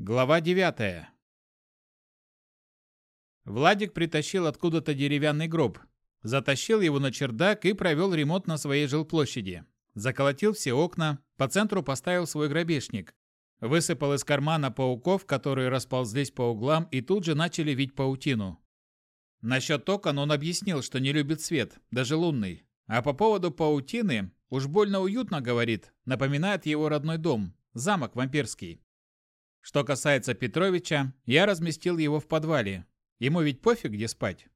Глава 9. Владик притащил откуда-то деревянный гроб, затащил его на чердак и провел ремонт на своей жилплощади. Заколотил все окна, по центру поставил свой гробешник. Высыпал из кармана пауков, которые расползлись по углам и тут же начали вить паутину. Насчет окон он объяснил, что не любит свет, даже лунный. А по поводу паутины, уж больно уютно, говорит, напоминает его родной дом, замок вампирский. Что касается Петровича, я разместил его в подвале. Ему ведь пофиг, где спать.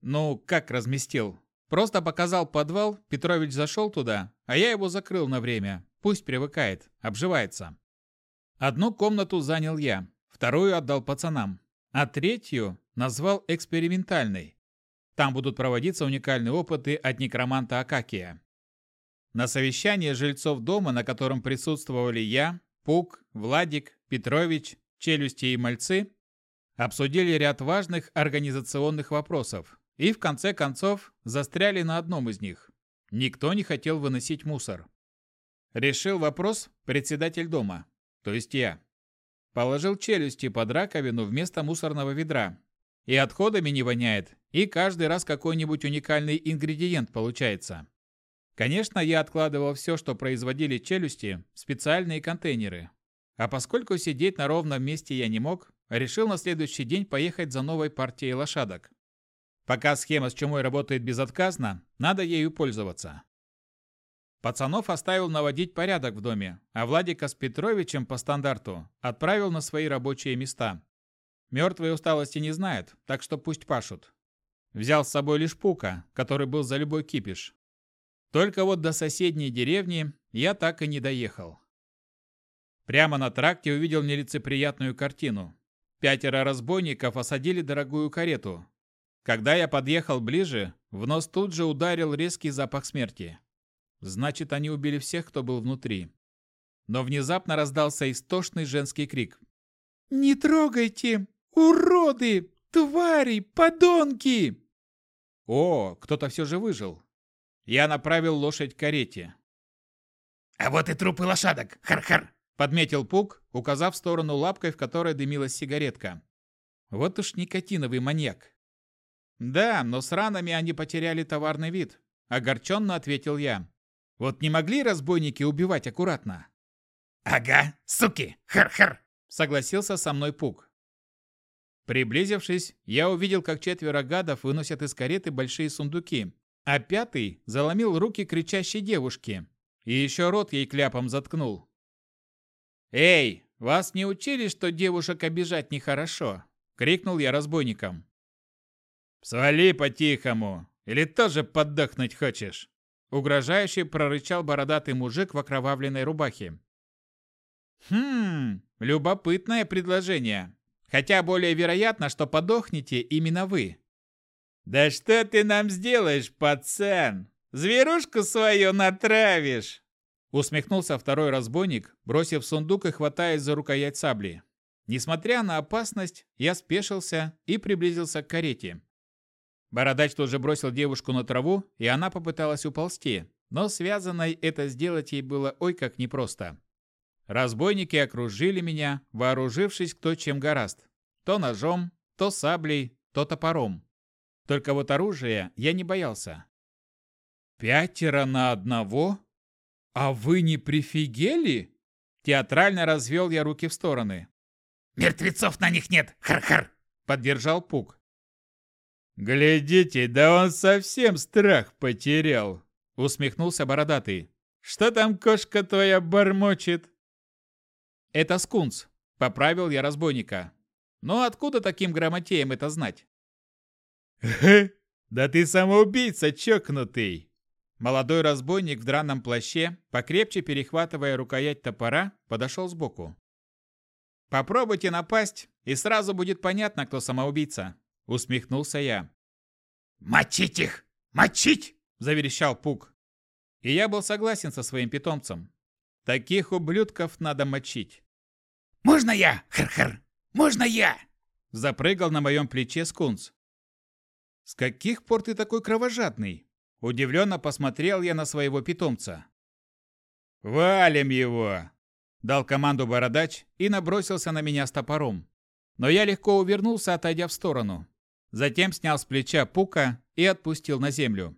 Ну, как разместил? Просто показал подвал, Петрович зашел туда, а я его закрыл на время. Пусть привыкает, обживается. Одну комнату занял я, вторую отдал пацанам, а третью назвал экспериментальной. Там будут проводиться уникальные опыты от некроманта Акакия. На совещании жильцов дома, на котором присутствовали я, Пук, Владик, Петрович, Челюсти и Мальцы обсудили ряд важных организационных вопросов и в конце концов застряли на одном из них. Никто не хотел выносить мусор. Решил вопрос председатель дома, то есть я. Положил челюсти под раковину вместо мусорного ведра. И отходами не воняет, и каждый раз какой-нибудь уникальный ингредиент получается. Конечно, я откладывал все, что производили челюсти, в специальные контейнеры. А поскольку сидеть на ровном месте я не мог, решил на следующий день поехать за новой партией лошадок. Пока схема с чумой работает безотказно, надо ею пользоваться. Пацанов оставил наводить порядок в доме, а Владика с Петровичем по стандарту отправил на свои рабочие места. Мертвые усталости не знают, так что пусть пашут. Взял с собой лишь Пука, который был за любой кипиш. Только вот до соседней деревни я так и не доехал. Прямо на тракте увидел нелицеприятную картину. Пятеро разбойников осадили дорогую карету. Когда я подъехал ближе, в нос тут же ударил резкий запах смерти. Значит, они убили всех, кто был внутри. Но внезапно раздался истошный женский крик. «Не трогайте! Уроды! Твари! Подонки!» О, кто-то все же выжил. Я направил лошадь к карете. «А вот и трупы лошадок! Хар-хар!» Подметил Пук, указав в сторону лапкой, в которой дымилась сигаретка. Вот уж никотиновый маньяк. Да, но с ранами они потеряли товарный вид. Огорченно ответил я. Вот не могли разбойники убивать аккуратно? Ага, суки! Хар-хар! Согласился со мной Пук. Приблизившись, я увидел, как четверо гадов выносят из кареты большие сундуки, а пятый заломил руки кричащей девушке и еще рот ей кляпом заткнул. «Эй, вас не учили, что девушек обижать нехорошо?» — крикнул я разбойникам. «Свали по-тихому, или тоже поддохнуть хочешь?» Угрожающе прорычал бородатый мужик в окровавленной рубахе. «Хм, любопытное предложение. Хотя более вероятно, что подохнете именно вы. «Да что ты нам сделаешь, пацан? Зверушку свою натравишь!» Усмехнулся второй разбойник, бросив сундук и хватаясь за рукоять сабли. Несмотря на опасность, я спешился и приблизился к карете. Бородач тоже бросил девушку на траву, и она попыталась уползти, но связанной это сделать ей было ой как непросто. Разбойники окружили меня, вооружившись кто чем гораст. То ножом, то саблей, то топором. Только вот оружия я не боялся. «Пятеро на одного? А вы не прифигели?» Театрально развел я руки в стороны. «Мертвецов на них нет! Хар-хар!» Поддержал Пук. «Глядите, да он совсем страх потерял!» Усмехнулся бородатый. «Что там кошка твоя бормочет?» «Это скунс», — поправил я разбойника. «Но откуда таким грамотеям это знать?» Да ты самоубийца чокнутый!» Молодой разбойник в драном плаще, покрепче перехватывая рукоять топора, подошел сбоку. «Попробуйте напасть, и сразу будет понятно, кто самоубийца», — усмехнулся я. «Мочить их! Мочить!» — заверещал Пук. И я был согласен со своим питомцем. Таких ублюдков надо мочить. «Можно я? Хр-хр! Можно я?» Запрыгал на моем плече скунс. «С каких пор ты такой кровожадный?» Удивленно посмотрел я на своего питомца. «Валим его!» Дал команду бородач и набросился на меня с топором. Но я легко увернулся, отойдя в сторону. Затем снял с плеча пука и отпустил на землю.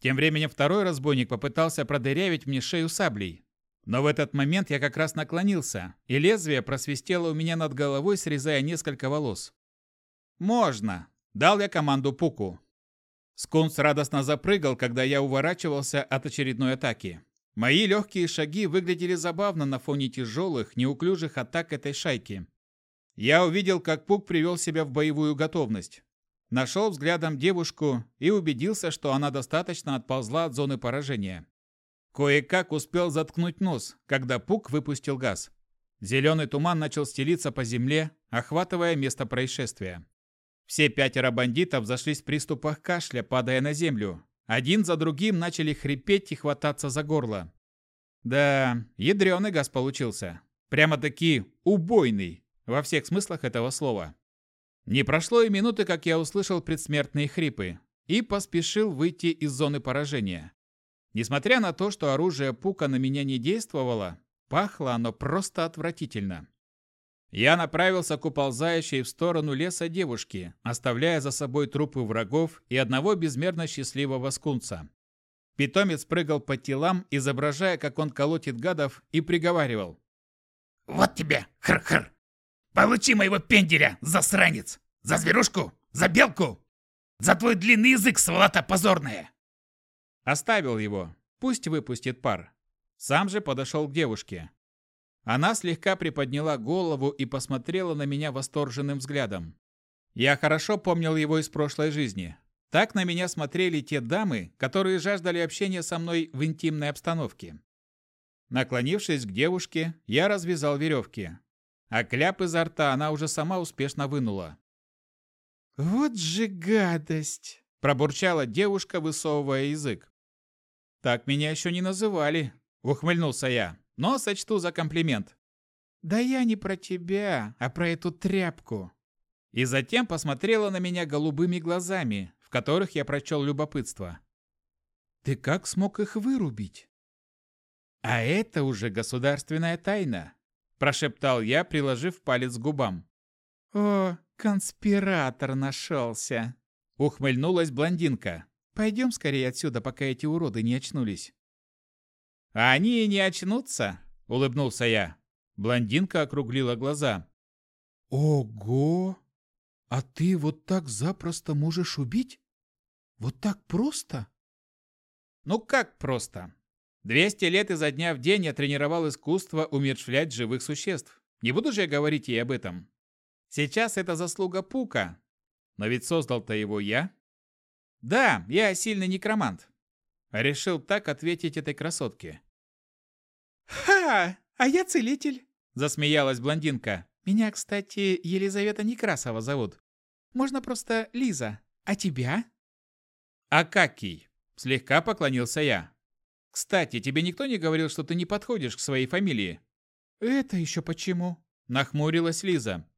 Тем временем второй разбойник попытался продырявить мне шею саблей. Но в этот момент я как раз наклонился, и лезвие просвистело у меня над головой, срезая несколько волос. «Можно!» – дал я команду Пуку. Скунс радостно запрыгал, когда я уворачивался от очередной атаки. Мои легкие шаги выглядели забавно на фоне тяжелых, неуклюжих атак этой шайки. Я увидел, как Пук привел себя в боевую готовность. Нашел взглядом девушку и убедился, что она достаточно отползла от зоны поражения. Кое-как успел заткнуть нос, когда Пук выпустил газ. Зеленый туман начал стелиться по земле, охватывая место происшествия. Все пятеро бандитов зашлись в приступах кашля, падая на землю. Один за другим начали хрипеть и хвататься за горло. Да, ядреный газ получился. Прямо-таки убойный, во всех смыслах этого слова. Не прошло и минуты, как я услышал предсмертные хрипы и поспешил выйти из зоны поражения. Несмотря на то, что оружие Пука на меня не действовало, пахло оно просто отвратительно. Я направился к уползающей в сторону леса девушки, оставляя за собой трупы врагов и одного безмерно счастливого скунца. Питомец прыгал по телам, изображая, как он колотит гадов, и приговаривал. «Вот тебе, хр-хр! Получи моего пенделя, засранец! За зверушку! За белку! За твой длинный язык, сволота позорная!» Оставил его. Пусть выпустит пар. Сам же подошел к девушке. Она слегка приподняла голову и посмотрела на меня восторженным взглядом. Я хорошо помнил его из прошлой жизни. Так на меня смотрели те дамы, которые жаждали общения со мной в интимной обстановке. Наклонившись к девушке, я развязал веревки. А кляп изо рта она уже сама успешно вынула. «Вот же гадость!» – пробурчала девушка, высовывая язык. «Так меня еще не называли», – ухмыльнулся я но сочту за комплимент. «Да я не про тебя, а про эту тряпку». И затем посмотрела на меня голубыми глазами, в которых я прочел любопытство. «Ты как смог их вырубить?» «А это уже государственная тайна», – прошептал я, приложив палец к губам. «О, конспиратор нашелся!» – ухмыльнулась блондинка. «Пойдем скорее отсюда, пока эти уроды не очнулись». «А они и не очнутся», — улыбнулся я. Блондинка округлила глаза. «Ого! А ты вот так запросто можешь убить? Вот так просто?» «Ну как просто? Двести лет изо дня в день я тренировал искусство умерщвлять живых существ. Не буду же я говорить ей об этом. Сейчас это заслуга Пука. Но ведь создал-то его я. Да, я сильный некромант. Решил так ответить этой красотке. «Ха! А я целитель!» – засмеялась блондинка. «Меня, кстати, Елизавета Некрасова зовут. Можно просто Лиза. А тебя?» «Акакий!» – слегка поклонился я. «Кстати, тебе никто не говорил, что ты не подходишь к своей фамилии?» «Это еще почему?» – нахмурилась Лиза.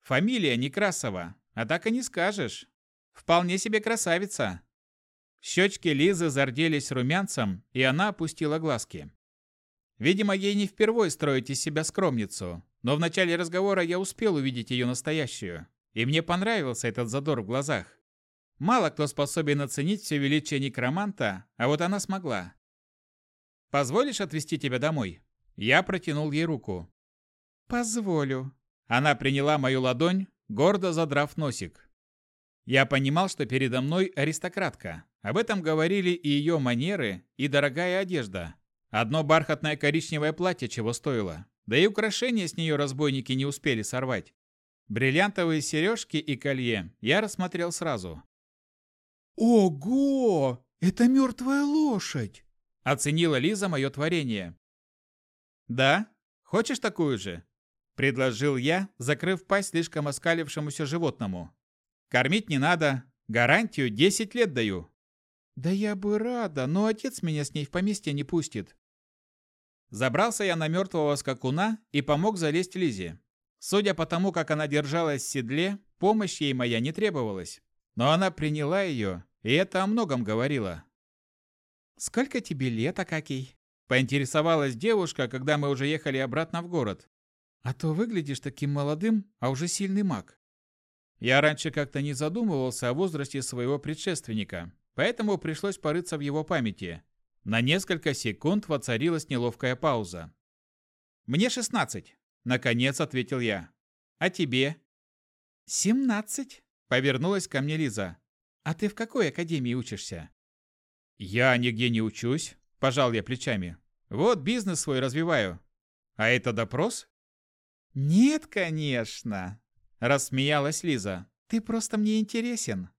«Фамилия Некрасова, а так и не скажешь. Вполне себе красавица. Щечки Лизы зарделись румянцем, и она опустила глазки. Видимо, ей не впервой строить из себя скромницу, но в начале разговора я успел увидеть ее настоящую, и мне понравился этот задор в глазах. Мало кто способен оценить все величие некроманта, а вот она смогла. «Позволишь отвезти тебя домой?» Я протянул ей руку. «Позволю». Она приняла мою ладонь, гордо задрав носик. Я понимал, что передо мной аристократка. Об этом говорили и ее манеры, и дорогая одежда. Одно бархатное коричневое платье чего стоило. Да и украшения с нее разбойники не успели сорвать. Бриллиантовые сережки и колье я рассмотрел сразу. «Ого! Это мертвая лошадь!» Оценила Лиза мое творение. «Да? Хочешь такую же?» Предложил я, закрыв пасть слишком оскалившемуся животному. «Кормить не надо. Гарантию 10 лет даю. «Да я бы рада, но отец меня с ней в поместье не пустит». Забрался я на мертвого скакуна и помог залезть Лизе. Судя по тому, как она держалась в седле, помощь ей моя не требовалась. Но она приняла ее, и это о многом говорило. «Сколько тебе лет, Акакий?» Поинтересовалась девушка, когда мы уже ехали обратно в город. А то выглядишь таким молодым, а уже сильный маг. Я раньше как-то не задумывался о возрасте своего предшественника, поэтому пришлось порыться в его памяти. На несколько секунд воцарилась неловкая пауза. «Мне шестнадцать», — наконец ответил я. «А тебе?» «Семнадцать», — повернулась ко мне Лиза. «А ты в какой академии учишься?» «Я нигде не учусь», – пожал я плечами. «Вот бизнес свой развиваю. А это допрос?» «Нет, конечно», – рассмеялась Лиза. «Ты просто мне интересен».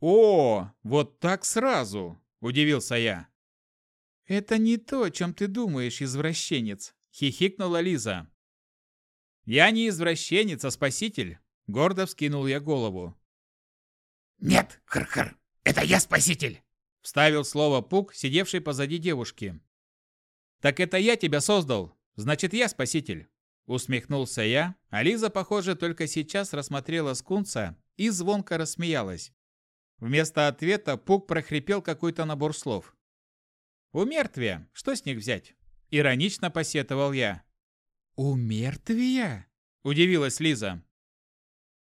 «О, вот так сразу!» – удивился я. «Это не то, о чем ты думаешь, извращенец», – хихикнула Лиза. «Я не извращенец, а спаситель», – гордо вскинул я голову. «Нет, хр-хр, это я спаситель!» Вставил слово Пук, сидевший позади девушки. «Так это я тебя создал, значит я спаситель!» Усмехнулся я, а Лиза, похоже, только сейчас рассмотрела скунса и звонко рассмеялась. Вместо ответа Пук прохрипел какой-то набор слов. «У мертвия, что с них взять?» Иронично посетовал я. «У мертвия?» – удивилась Лиза.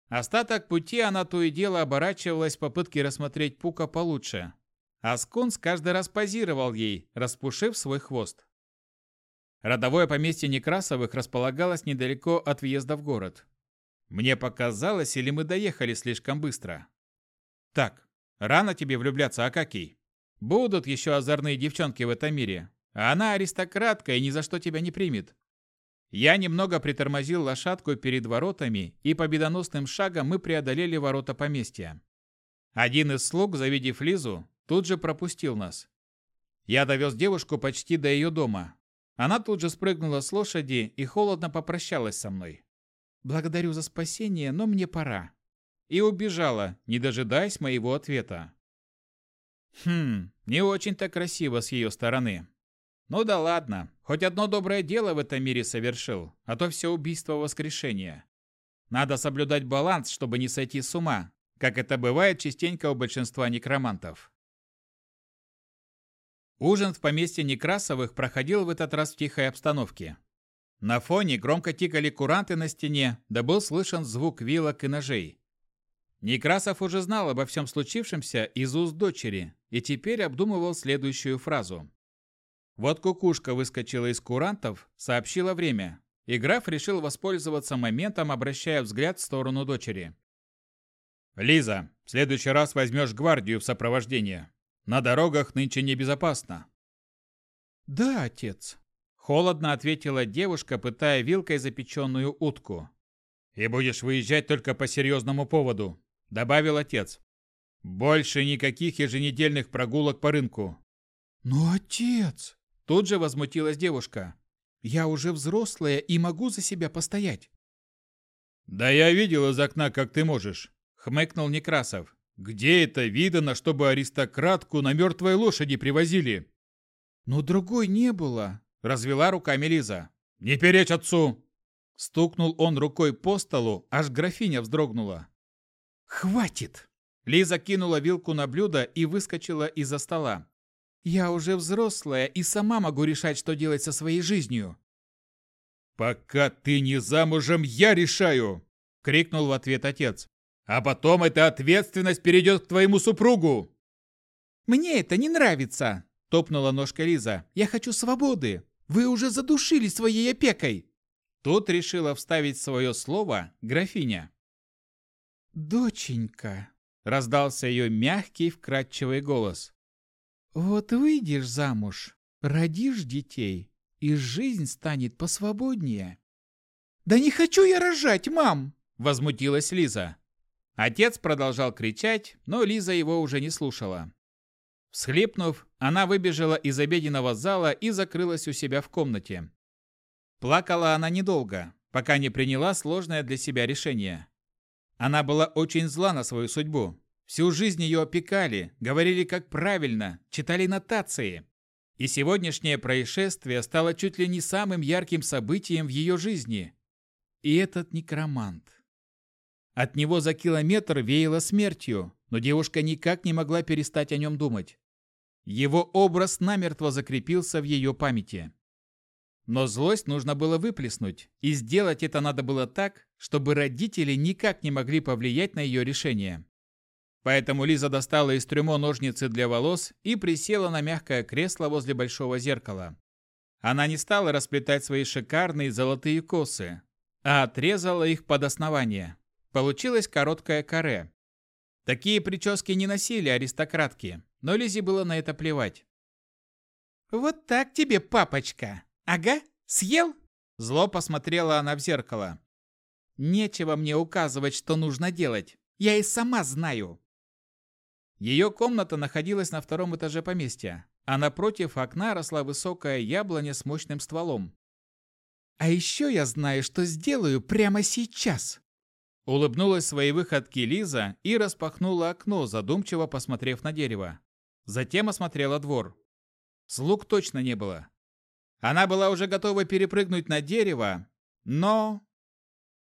Остаток пути она то и дело оборачивалась в попытке рассмотреть Пука получше, а Скунс каждый раз позировал ей, распушив свой хвост. Родовое поместье Некрасовых располагалось недалеко от въезда в город. Мне показалось, или мы доехали слишком быстро. Так, рано тебе влюбляться, Акакий. Будут еще озорные девчонки в этом мире, а она аристократка и ни за что тебя не примет. Я немного притормозил лошадку перед воротами, и победоносным шагом мы преодолели ворота поместья. Один из слуг, завидев Лизу, тут же пропустил нас. Я довез девушку почти до ее дома. Она тут же спрыгнула с лошади и холодно попрощалась со мной. «Благодарю за спасение, но мне пора». И убежала, не дожидаясь моего ответа. Хм, не очень-то красиво с ее стороны. Ну да ладно, хоть одно доброе дело в этом мире совершил, а то все убийство воскрешения. Надо соблюдать баланс, чтобы не сойти с ума, как это бывает частенько у большинства некромантов. Ужин в поместье Некрасовых проходил в этот раз в тихой обстановке. На фоне громко тикали куранты на стене, да был слышен звук вилок и ножей. Некрасов уже знал обо всем случившемся из уст дочери и теперь обдумывал следующую фразу. Вот кукушка выскочила из курантов, сообщила время, и граф решил воспользоваться моментом, обращая взгляд в сторону дочери. «Лиза, в следующий раз возьмешь гвардию в сопровождение. На дорогах нынче небезопасно». «Да, отец», — холодно ответила девушка, пытая вилкой запеченную утку. «И будешь выезжать только по серьезному поводу», — добавил отец. «Больше никаких еженедельных прогулок по рынку». «Но, отец!» — тут же возмутилась девушка. «Я уже взрослая и могу за себя постоять». «Да я видел из окна, как ты можешь», — хмыкнул Некрасов. Где это видано, чтобы аристократку на мертвой лошади привозили? Но другой не было, развела руками Лиза. Не перечь отцу! Стукнул он рукой по столу, аж графиня вздрогнула. «Хватит!» Лиза кинула вилку на блюдо и выскочила из-за стола. «Я уже взрослая и сама могу решать, что делать со своей жизнью». «Пока ты не замужем, я решаю!» — крикнул в ответ отец. А потом эта ответственность перейдет к твоему супругу. Мне это не нравится, топнула ножка Лиза. Я хочу свободы. Вы уже задушили своей опекой. Тут решила вставить свое слово графиня. «Доченька», — раздался ее мягкий, вкрадчивый голос. «Вот выйдешь замуж, родишь детей, и жизнь станет посвободнее». «Да не хочу я рожать, мам!» — возмутилась Лиза. Отец продолжал кричать, но Лиза его уже не слушала. Всхлипнув, она выбежала из обеденного зала и закрылась у себя в комнате. Плакала она недолго, пока не приняла сложное для себя решение. Она была очень зла на свою судьбу. Всю жизнь ее опекали, говорили как правильно, читали нотации. И сегодняшнее происшествие стало чуть ли не самым ярким событием в ее жизни. И этот некромант. От него за километр веяло смертью, но девушка никак не могла перестать о нем думать. Его образ намертво закрепился в ее памяти. Но злость нужно было выплеснуть, и сделать это надо было так, чтобы родители никак не могли повлиять на ее решение. Поэтому Лиза достала из трюмо ножницы для волос и присела на мягкое кресло возле большого зеркала. Она не стала расплетать свои шикарные золотые косы, а отрезала их под основание. Получилось короткое каре. Такие прически не носили аристократки, но Лизе было на это плевать. «Вот так тебе, папочка!» «Ага, съел?» Зло посмотрела она в зеркало. «Нечего мне указывать, что нужно делать. Я и сама знаю». Ее комната находилась на втором этаже поместья, а напротив окна росла высокая яблоня с мощным стволом. «А еще я знаю, что сделаю прямо сейчас!» Улыбнулась своей выходке Лиза и распахнула окно, задумчиво посмотрев на дерево. Затем осмотрела двор. Слуг точно не было. Она была уже готова перепрыгнуть на дерево, но